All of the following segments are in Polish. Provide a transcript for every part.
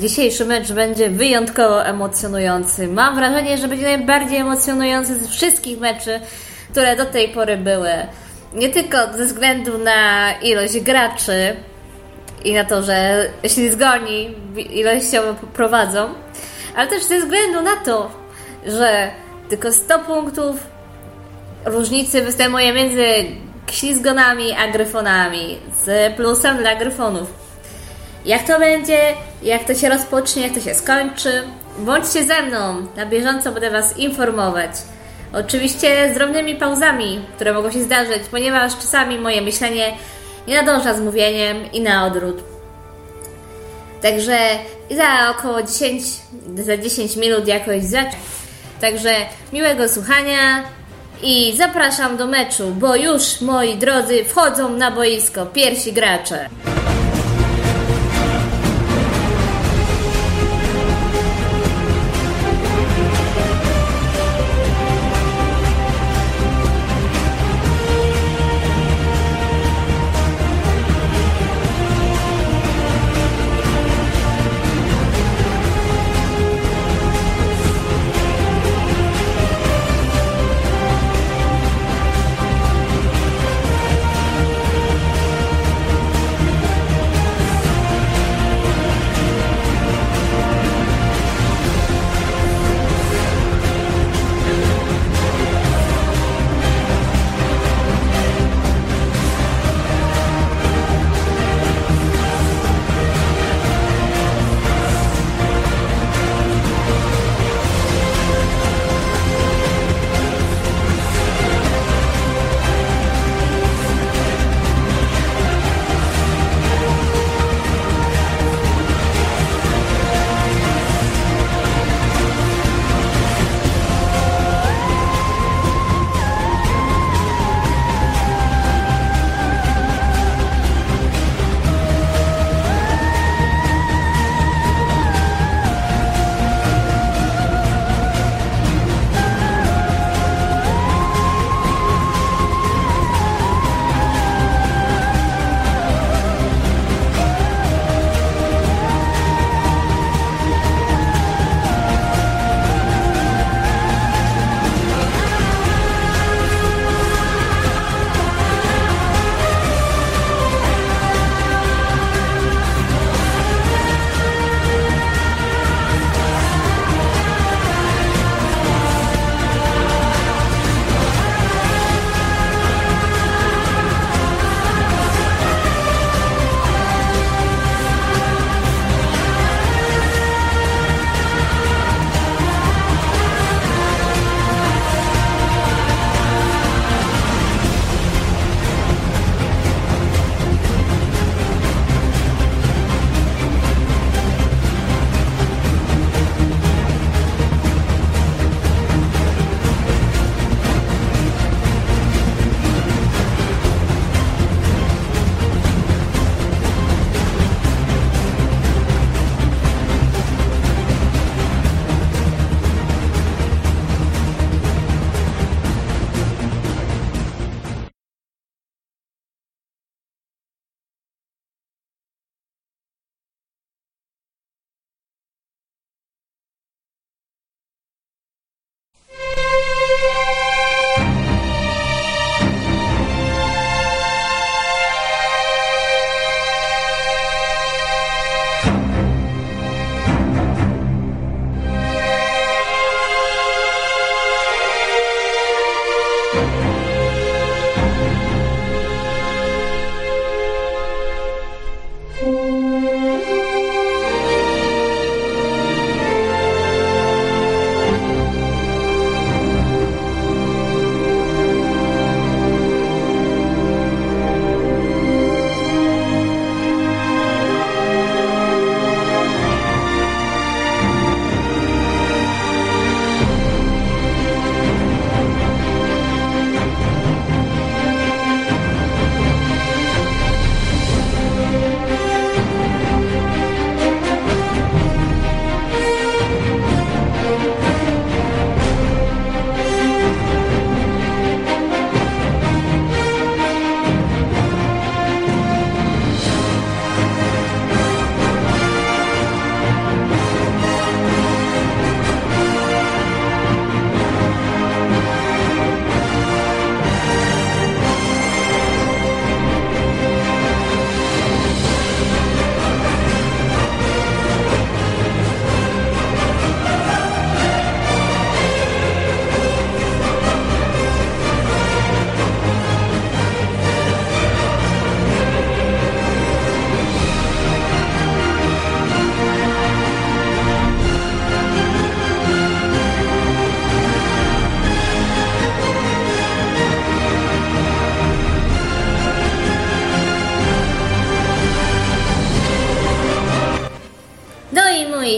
Dzisiejszy mecz będzie wyjątkowo emocjonujący. Mam wrażenie, że będzie najbardziej emocjonujący z wszystkich meczy, które do tej pory były. Nie tylko ze względu na ilość graczy i na to, że ślizgoni ilościowo prowadzą, ale też ze względu na to, że tylko 100 punktów różnicy występuje między ślizgonami a gryfonami z plusem dla gryfonów. Jak to będzie, jak to się rozpocznie, jak to się skończy. Bądźcie ze mną, na bieżąco będę Was informować. Oczywiście z drobnymi pauzami, które mogą się zdarzyć, ponieważ czasami moje myślenie nie nadąża z mówieniem i na odwrót. Także za około 10, za 10 minut jakoś zacznę. Także miłego słuchania i zapraszam do meczu, bo już moi drodzy wchodzą na boisko pierwsi gracze.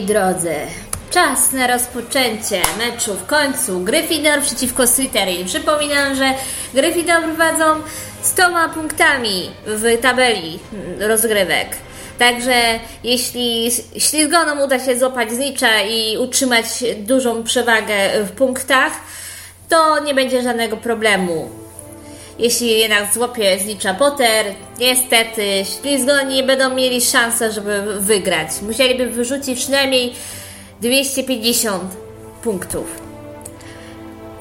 Drodzy, czas na rozpoczęcie meczu w końcu. Gryffindor przeciwko Slytherin. Przypominam, że Gryffindor prowadzą 100 punktami w tabeli rozgrywek. Także jeśli ślizgonom uda się złapać znicza i utrzymać dużą przewagę w punktach, to nie będzie żadnego problemu. Jeśli jednak złapie znicza Potter, niestety ślizgoni nie będą mieli szansy, żeby wygrać. Musieliby wyrzucić przynajmniej 250 punktów.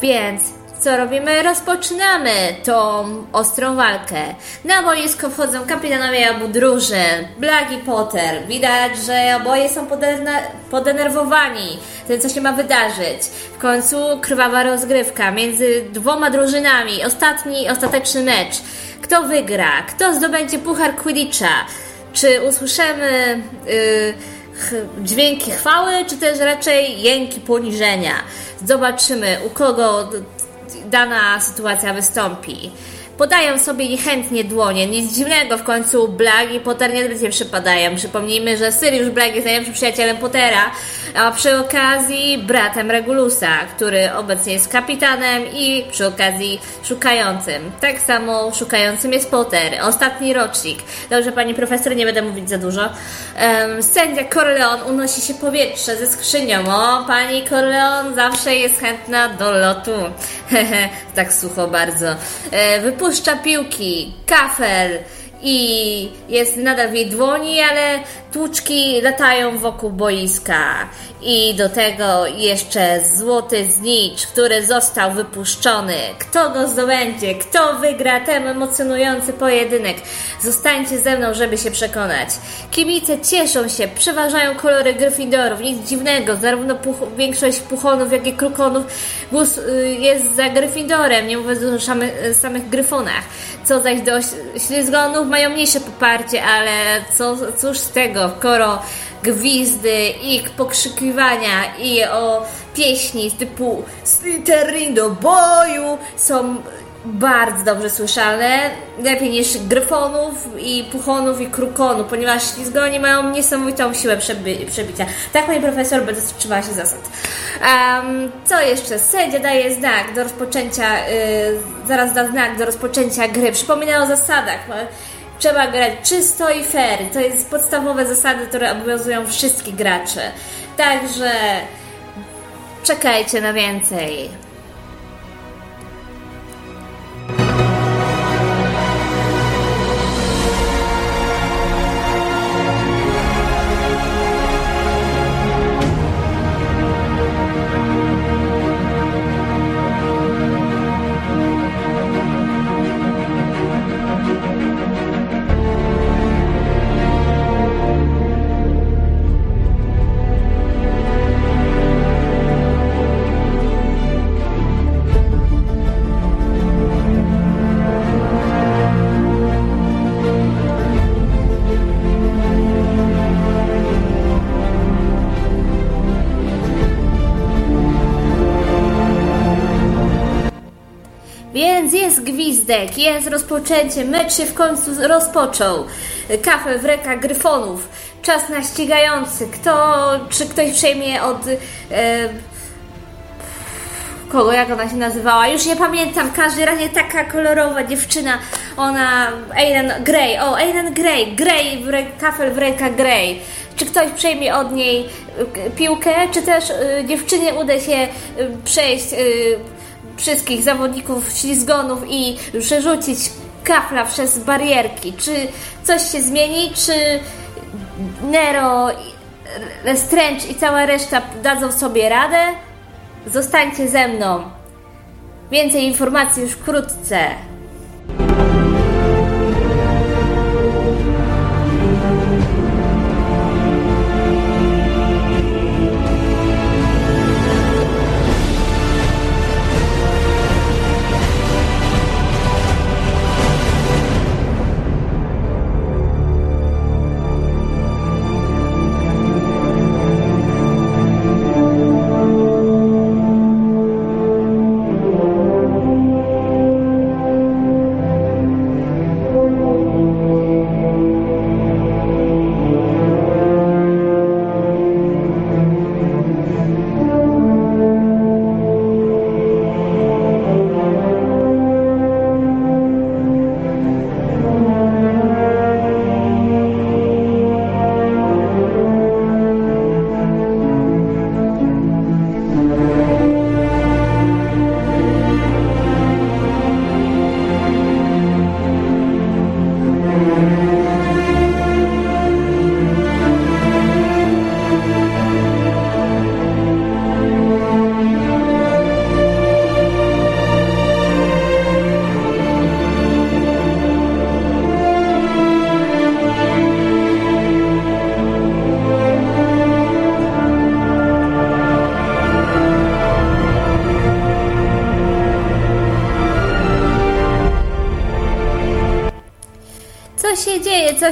Więc co robimy? Rozpoczynamy tą ostrą walkę. Na boisko wchodzą kapitanowie obu drużyn, Black i Potter. Widać, że oboje są podenerwowani tym, co się ma wydarzyć. W końcu krwawa rozgrywka między dwoma drużynami. Ostatni, ostateczny mecz. Kto wygra? Kto zdobędzie puchar Quidditcha? Czy usłyszymy... Yy, dźwięki chwały, czy też raczej jęki poniżenia. Zobaczymy, u kogo dana sytuacja wystąpi. Podają sobie niechętnie dłonie. Nic dziwnego, w końcu Black i Potter niezbyt przypadają. Przypomnijmy, że Sirius Black jest najlepszym przyjacielem Pottera, a przy okazji bratem Regulusa, który obecnie jest kapitanem i przy okazji szukającym. Tak samo szukającym jest Potter, ostatni rocznik. Dobrze, pani profesor, nie będę mówić za dużo. Um, sędzia Corleone unosi się powietrze ze skrzynią. O, pani Corleone zawsze jest chętna do lotu. Tak sucho bardzo. E, wypuszcza piłki, kafel i jest nadal w jej dłoni, ale tłuczki latają wokół boiska. I do tego jeszcze złoty znicz, który został wypuszczony. Kto go zdobędzie? Kto wygra ten emocjonujący pojedynek? Zostańcie ze mną, żeby się przekonać. Kibice cieszą się, przeważają kolory Gryffindorów. Nic dziwnego, zarówno puch większość puchonów, jak i krukonów głos y, jest za Gryffindorem, nie mówiąc o samych, samych Gryfonach. Co zaś do ślizgonów, mają mniejsze poparcie, ale co, cóż z tego, skoro gwizdy i pokrzykiwania i o pieśni typu Slytherin do boju są bardzo dobrze słyszalne, lepiej niż gryfonów i puchonów i krukonów, ponieważ ślizgoni mają niesamowitą siłę przebi przebicia. Tak, pani profesor, będę trzymała się zasad. Um, co jeszcze? Sędzia daje znak do rozpoczęcia, yy, zaraz da znak do rozpoczęcia gry. Przypomina o zasadach. Trzeba grać czysto i fair. To jest podstawowe zasady, które obowiązują wszystkich graczy. Także czekajcie na więcej. Gwizdek, jest rozpoczęcie, mecz się w końcu rozpoczął. Kafel w rękach gryfonów, czas na ścigający. Kto, czy ktoś przejmie od... E, kogo, jak ona się nazywała? Już nie pamiętam, w każdym razie taka kolorowa dziewczyna, ona, Aiden Grey, o, Aiden Grey, Grey, w kafel w rękach Grey. Czy ktoś przejmie od niej e, piłkę, czy też y, dziewczynie uda się y, przejść y, wszystkich zawodników ślizgonów i przerzucić kafla przez barierki. Czy coś się zmieni, czy Nero, Lestrange i cała reszta dadzą sobie radę? Zostańcie ze mną. Więcej informacji już wkrótce.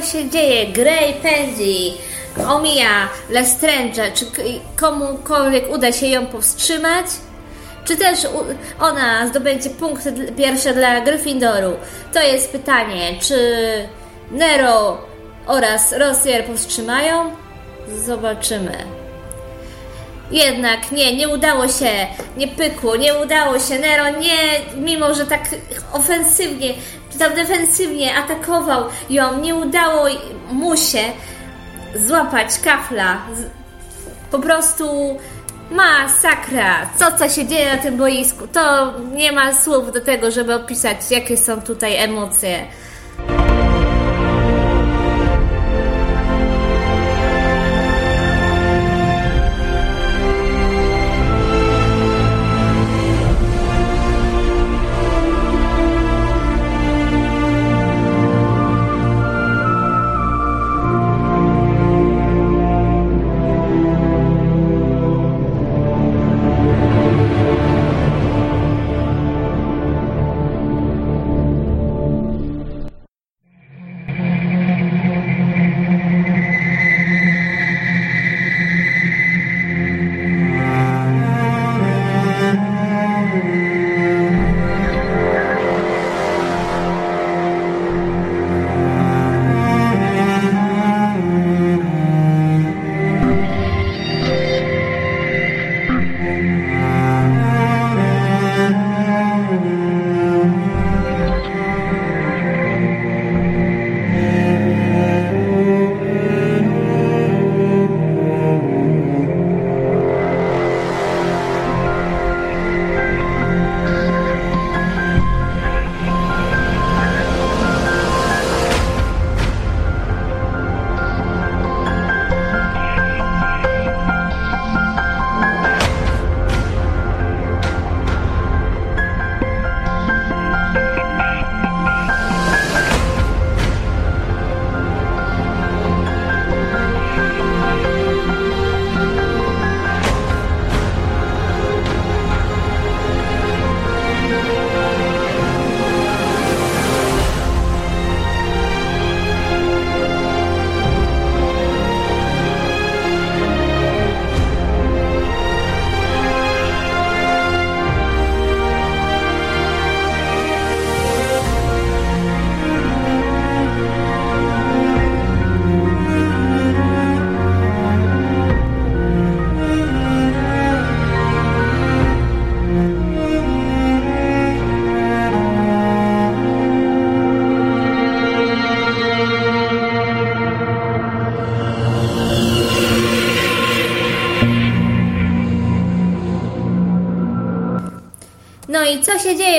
Co się dzieje? Grey pędzi, omija Lestrange'a. Czy komukolwiek uda się ją powstrzymać? Czy też ona zdobędzie punkty pierwsze dla Gryffindoru? To jest pytanie. Czy Nero oraz Rosier powstrzymają? Zobaczymy. Jednak nie, nie udało się, nie pykło, nie udało się. Nero nie, mimo że tak ofensywnie, tam defensywnie atakował ją, nie udało mu się złapać kafla. Po prostu masakra. Co, co się dzieje na tym boisku? To nie ma słów do tego, żeby opisać, jakie są tutaj emocje.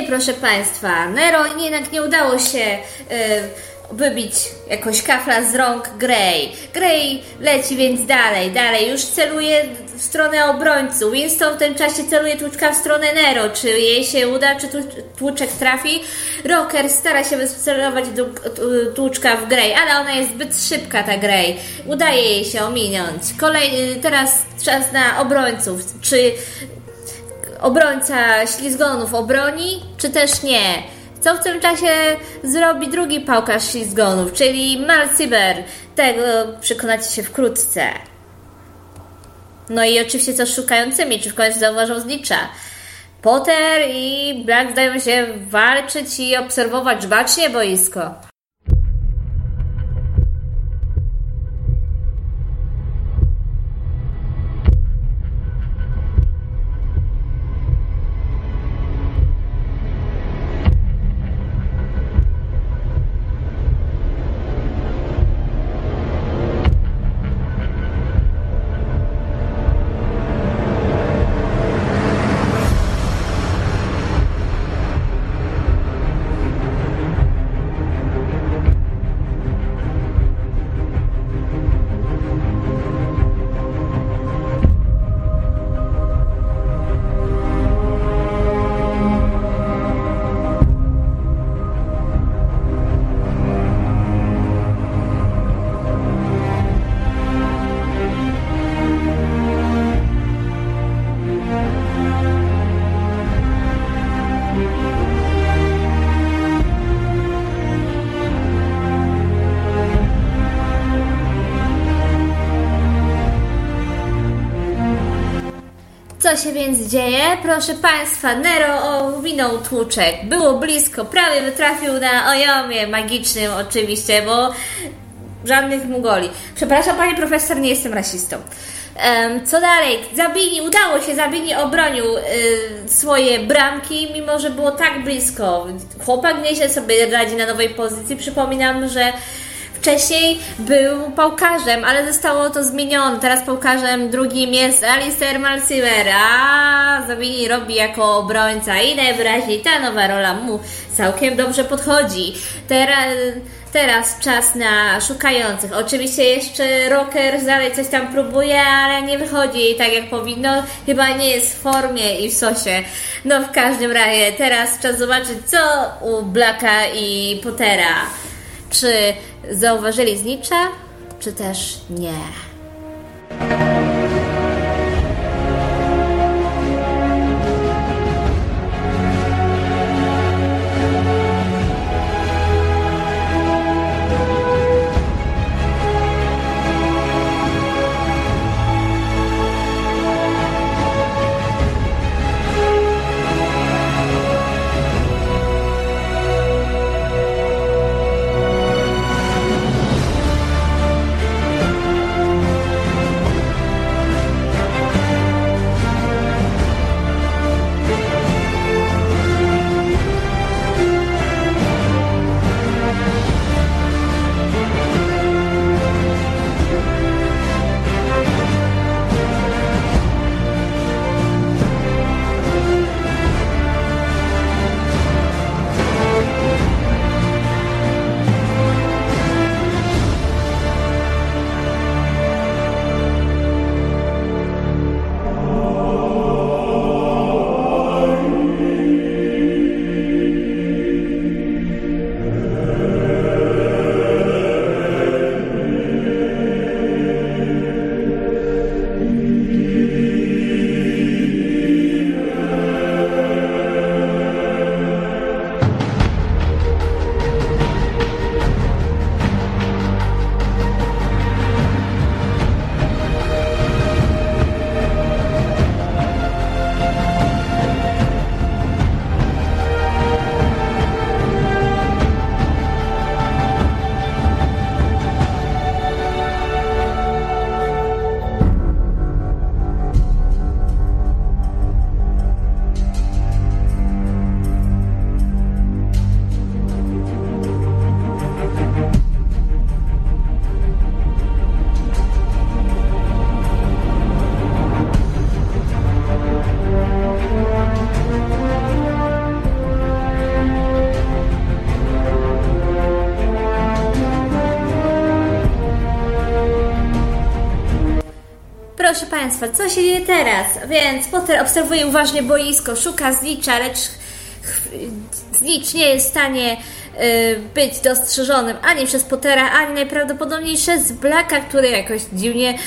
Proszę Państwa? Nero jednak nie udało się y, wybić jakoś kafla z rąk Grey. Grey leci więc dalej, dalej, już celuje w stronę obrońców. Winston w tym czasie celuje tłuczka w stronę Nero. Czy jej się uda, czy tłuczek trafi? Rocker stara się wycelować tłuczka w Grey, ale ona jest zbyt szybka, ta Grey. Udaje jej się ominąć. Kolej, teraz czas na obrońców. Czy obrońca ślizgonów obroni, czy też nie? Co w tym czasie zrobi drugi pałkarz ślizgonów, czyli Malcyber? Tego przekonacie się wkrótce. No i oczywiście co z szukającymi, czy w końcu zauważą znicza. Potter i Black zdają się walczyć i obserwować bacznie boisko. Co się więc dzieje? Proszę Państwa, Nero owinął tłuczek. Było blisko, prawie wytrafił na ojomie magicznym oczywiście, bo żadnych mugoli. Przepraszam Panie Profesor, nie jestem rasistą. Co dalej? Zabini, udało się, Zabini obronił y, swoje bramki, mimo że było tak blisko. Chłopak nieźle sobie radzi na nowej pozycji. Przypominam, że wcześniej był pałkarzem, ale zostało to zmienione. Teraz pałkarzem drugim jest Alistair Malsiver, a Zabini robi jako obrońca i najwyraźniej ta nowa rola mu całkiem dobrze podchodzi. Teraz Teraz czas na szukających. Oczywiście jeszcze Rocker dalej coś tam próbuje, ale nie wychodzi tak jak powinno. Chyba nie jest w formie i w sosie. No w każdym razie teraz czas zobaczyć co u Blacka i Pottera. Czy zauważyli znicza, czy też nie. Państwa, co się dzieje teraz? Więc Potter obserwuje uważnie boisko, szuka znicza, lecz znicz nie jest w stanie y, być dostrzeżonym ani przez Pottera, ani najprawdopodobniej przez Blacka, który jakoś dziwnie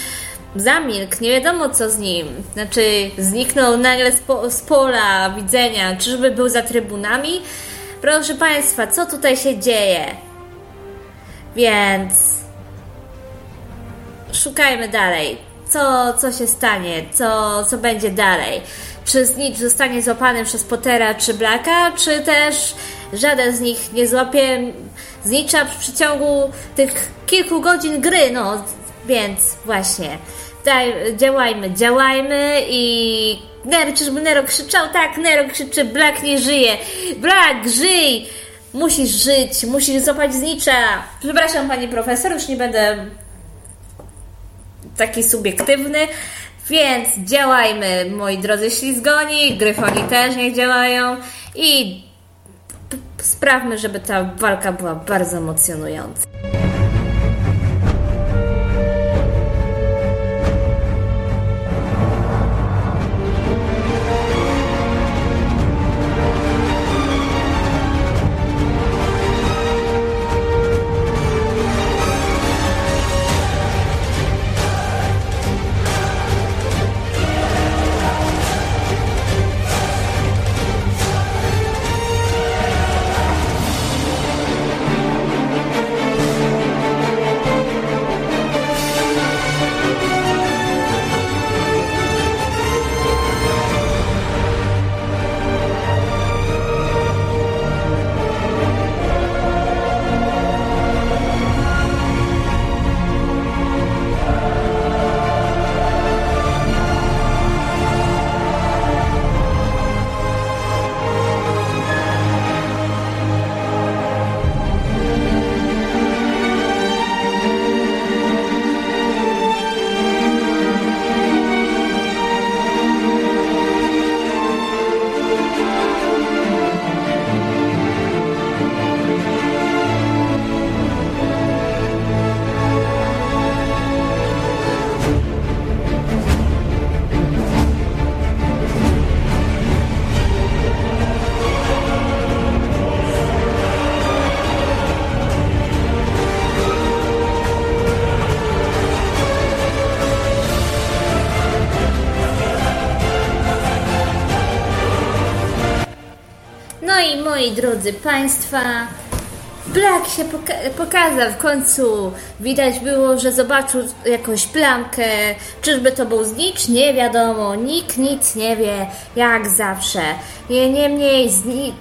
zamilkł, nie wiadomo co z nim. Znaczy, zniknął nagle z, z pola widzenia. Czyżby był za trybunami? Proszę Państwa, co tutaj się dzieje? Więc szukajmy dalej co, co się stanie, co, co będzie dalej. Czy Snitch zostanie złapany przez Pottera czy Blacka, czy też żaden z nich nie złapie Snitcha w przeciągu tych kilku godzin gry, no więc właśnie. Daj, działajmy, działajmy i Nero, czyżby Nero krzyczał? Tak, Nero krzyczy, Black nie żyje. Black, żyj! Musisz żyć, musisz złapać znicza. Przepraszam, pani profesor, już nie będę taki subiektywny, więc działajmy, moi drodzy ślizgoni, gryfoni też niech działają i sprawmy, żeby ta walka była bardzo emocjonująca. Drodzy Państwa, Black się poka- pokazał w końcu. Widać było, że zobaczył jakąś plamkę. Czyżby to był znicz? Nie wiadomo. Nikt nic nie wie, jak zawsze. Niemniej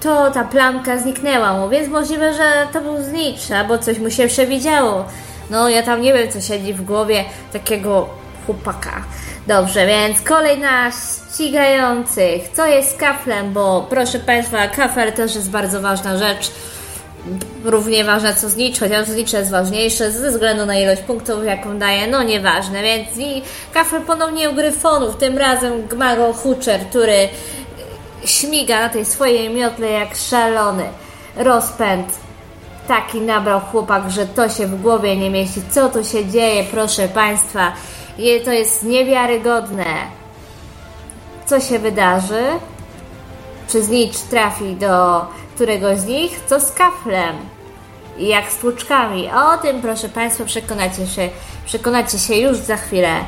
to ta plamka zniknęła mu, więc możliwe, że to był znicz, albo coś mu się przewidziało. No, ja tam nie wiem, co siedzi w głowie takiego chłopaka. Dobrze, więc kolej na ścigających. Co jest kaflem? Bo proszę Państwa, kafel też jest bardzo ważna rzecz równie ważne co znicz, chociaż znicz jest ważniejsze ze względu na ilość punktów, jaką daje, no nieważne, więc kafel ponownie u Gryfonów, tym razem Gmago Hutcher, który śmiga na tej swojej miotle jak szalony. Rozpęd taki nabrał chłopak, że to się w głowie nie mieści. Co tu się dzieje, proszę Państwa? To jest niewiarygodne. Co się wydarzy? Czy znicz trafi do któregoś z nich, co z kaflem jak z tłuczkami. O tym, proszę Państwa, przekonacie się, przekonacie się już za chwilę.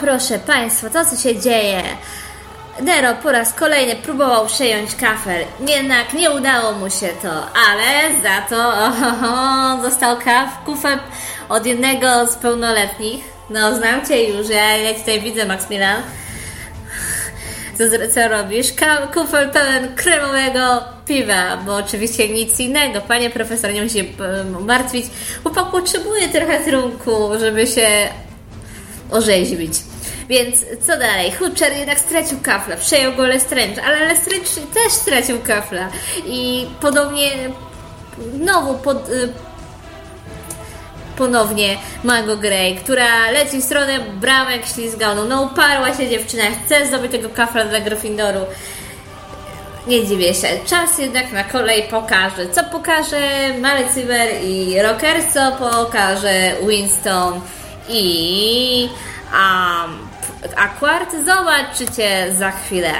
Proszę Państwa, to co się dzieje. Nero po raz kolejny próbował przejąć kafel, jednak nie udało mu się to, ale za to oho, dostał kaf, kufel od jednego z pełnoletnich. No, znam Cię już, ja, ja tutaj widzę, Maximilian. Co, co robisz? Kufel pełen kremowego piwa, bo oczywiście nic innego. Panie profesor, nie musi się martwić. Chłopak potrzebuje trochę trunku, żeby się orzeźwić. Więc co dalej? Hutcher jednak stracił kafla, przejął go Lestrange, ale Lestrange też stracił kafla i podobnie znowu pod, y, ponownie Mango Grey, która leci w stronę bramek ślizganą. No uparła się dziewczyna, chce zdobyć tego kafla dla Gryffindoru. Nie dziwię się. Czas jednak na kolej pokaże. Co pokaże Maleciver i Rocker, co pokaże Winston i um. Zobaczycie za chwilę.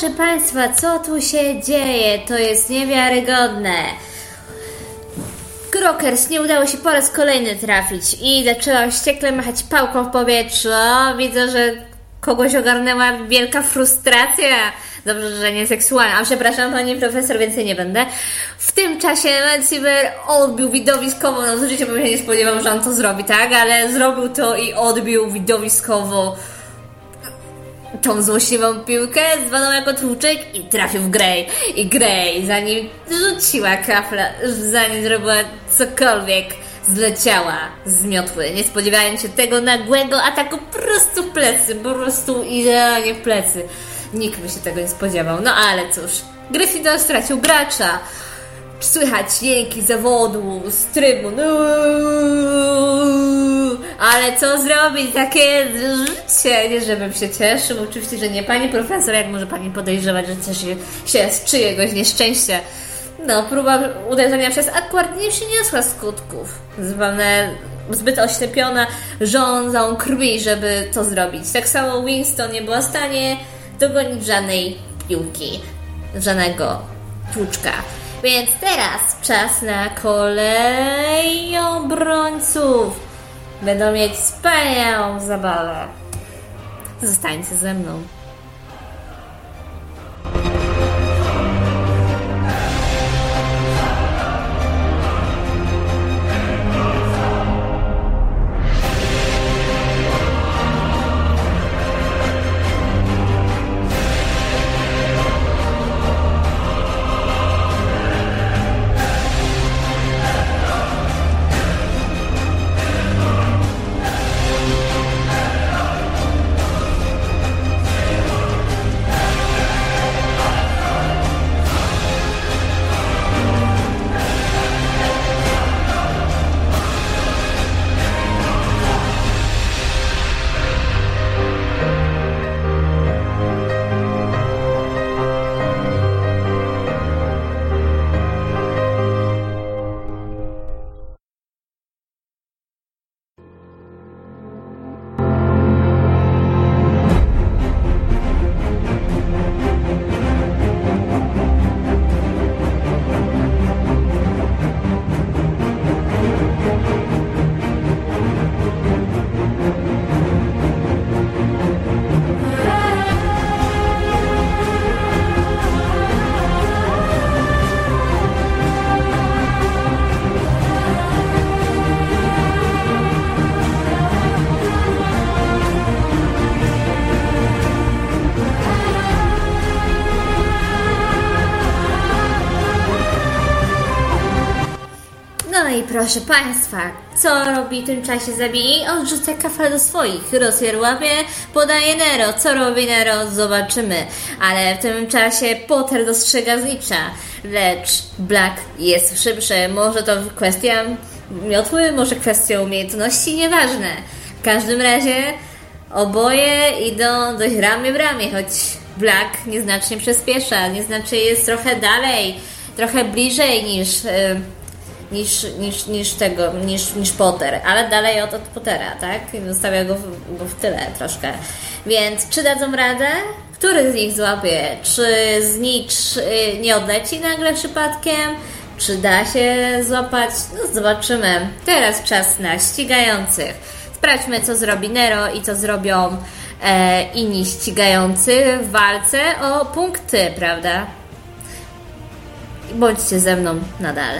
Proszę Państwa, co tu się dzieje? To jest niewiarygodne. Krokers nie udało się po raz kolejny trafić i zaczęła wściekle machać pałką w powietrzu. Widzę, że kogoś ogarnęła wielka frustracja. Dobrze, że nie seksualna. A przepraszam, pani profesor, więcej nie będę. W tym czasie Maciver odbił widowiskowo. No, w życiu bym się nie spodziewał, że on to zrobi, tak? Ale zrobił to i odbił widowiskowo tą złośliwą piłkę, zwaną jako tłuczek i trafił w Grey. I Grey, zanim rzuciła kafla, zanim zrobiła cokolwiek, zleciała z miotły, nie spodziewając się tego nagłego ataku prosto w plecy, po prostu idealnie w plecy. Nikt by się tego nie spodziewał. No ale cóż, Gryffindor stracił gracza. Słychać jęki zawodu z trybun. Ale co zrobić? Takie życie. Nie, żebym się cieszył. Oczywiście, że nie pani profesor. Jak może pani podejrzewać, że cieszy się z czyjegoś nieszczęścia? No, próba uderzenia przez akurat nie przyniosła skutków. Zapewne zbyt oślepiona żądzą krwi, żeby to zrobić. Tak samo Winston nie była w stanie dogonić żadnej piłki, żadnego tłuczka. Więc teraz czas na kolej obrońców. Będą mieć wspaniałą zabawę. Zostańcie ze mną. Proszę Państwa, co robi w tym czasie zabij? Odrzuca kafel do swoich, Rosjer łapie, podaje Nero. Co robi Nero? Zobaczymy. Ale w tym czasie Potter dostrzega zlicza, lecz Black jest szybszy. Może to kwestia miotły, może kwestia umiejętności, nieważne. W każdym razie oboje idą dość ramię w ramię, choć Black nieznacznie przyspiesza, nieznacznie jest trochę dalej, trochę bliżej niż... Yy, niż, niż, niż tego, niż, niż Potter, ale dalej od, od Pottera, tak? Zostawia go w, go w tyle troszkę. Więc czy dadzą radę? Który z nich złapie? Czy z nich nie odleci nagle przypadkiem? Czy da się złapać? No zobaczymy. Teraz czas na ścigających. Sprawdźmy, co zrobi Nero i co zrobią e, inni ścigający w walce o punkty, prawda? Bądźcie ze mną nadal.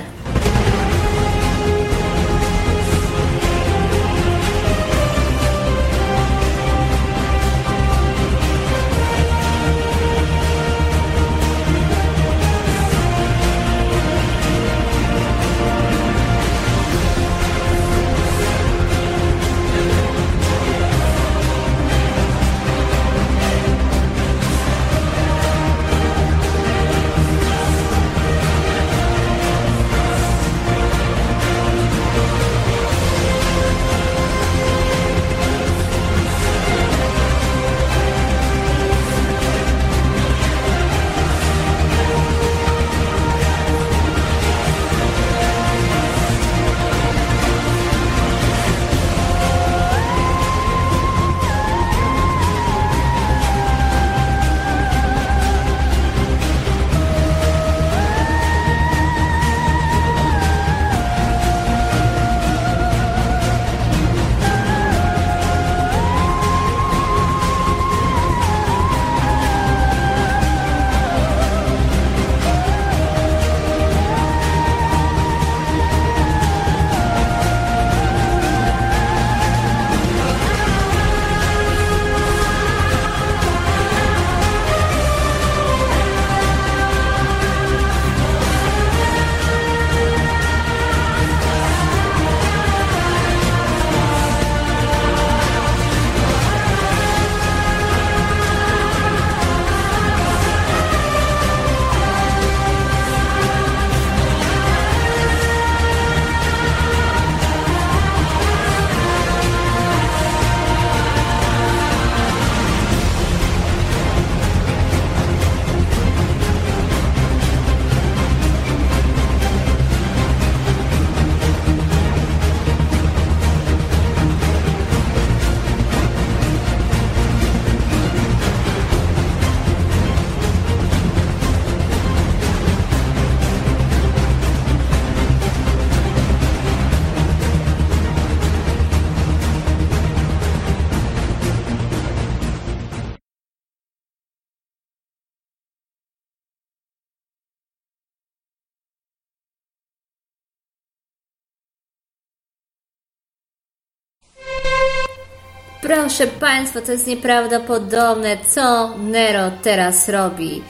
Proszę Państwa, to jest nieprawdopodobne, co Nero teraz robi.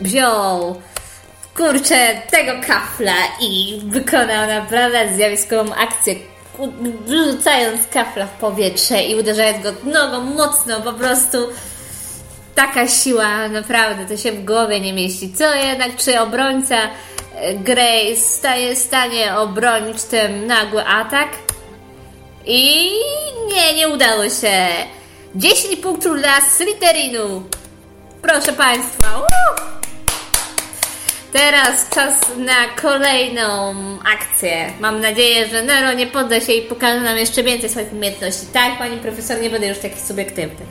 Wziął kurczę tego kafla i wykonał naprawdę zjawiskową akcję, rzucając kafla w powietrze i uderzając go nogą mocno, po prostu taka siła, naprawdę to się w głowie nie mieści. Co jednak, czy obrońca e, Grace staje w stanie obronić ten nagły atak? I nie, nie udało się. 10 punktów dla Slytherinu. Proszę Państwa. Teraz czas na kolejną akcję. Mam nadzieję, że Nero nie podda się i pokaże nam jeszcze więcej swoich umiejętności. Tak, Pani Profesor, nie będę już taki subiektywny.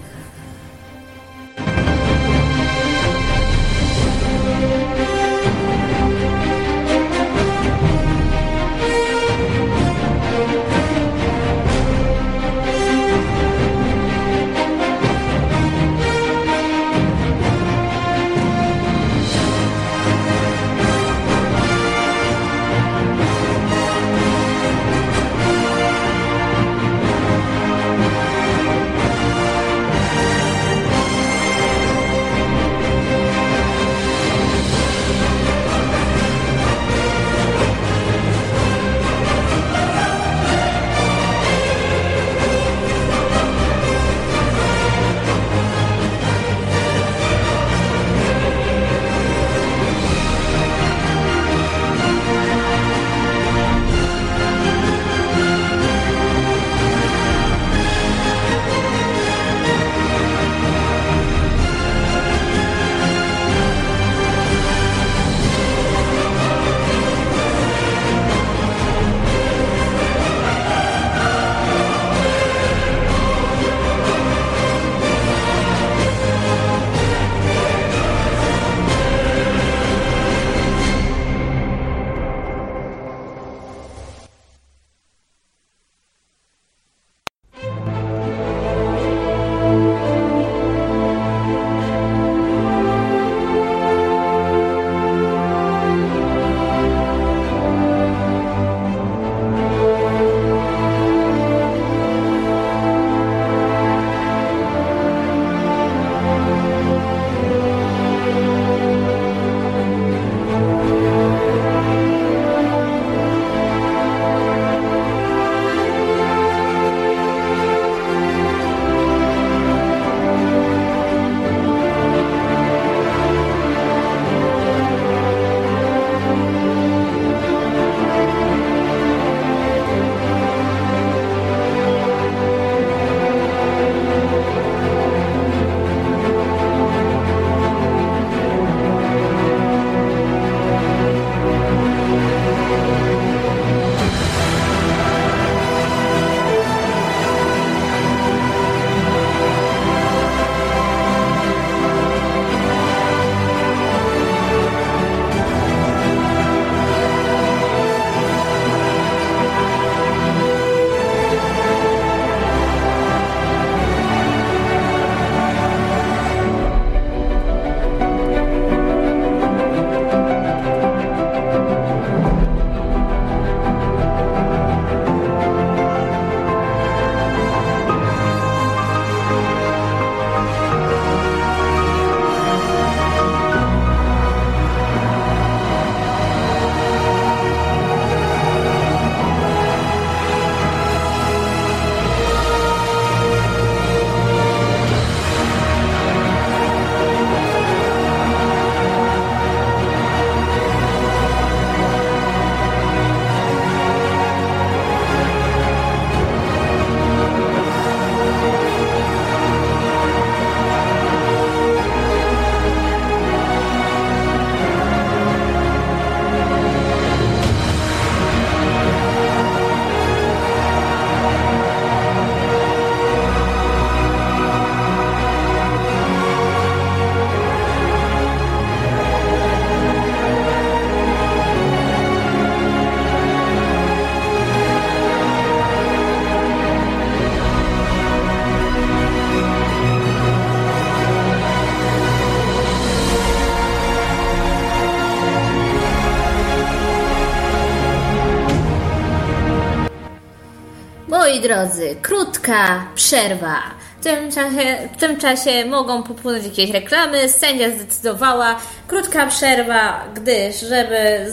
Drodzy, krótka przerwa. W tym, czasie, w tym czasie mogą popłynąć jakieś reklamy. Sędzia zdecydowała. Krótka przerwa, gdyż, żeby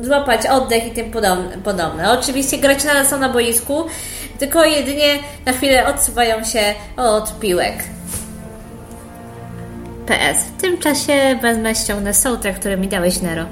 złapać oddech i tym podobne. Oczywiście gracze nadal są na boisku, tylko jedynie na chwilę odsuwają się od piłek. PS. W tym czasie wezmę ściągnę soundtrack, który mi dałeś, Nero.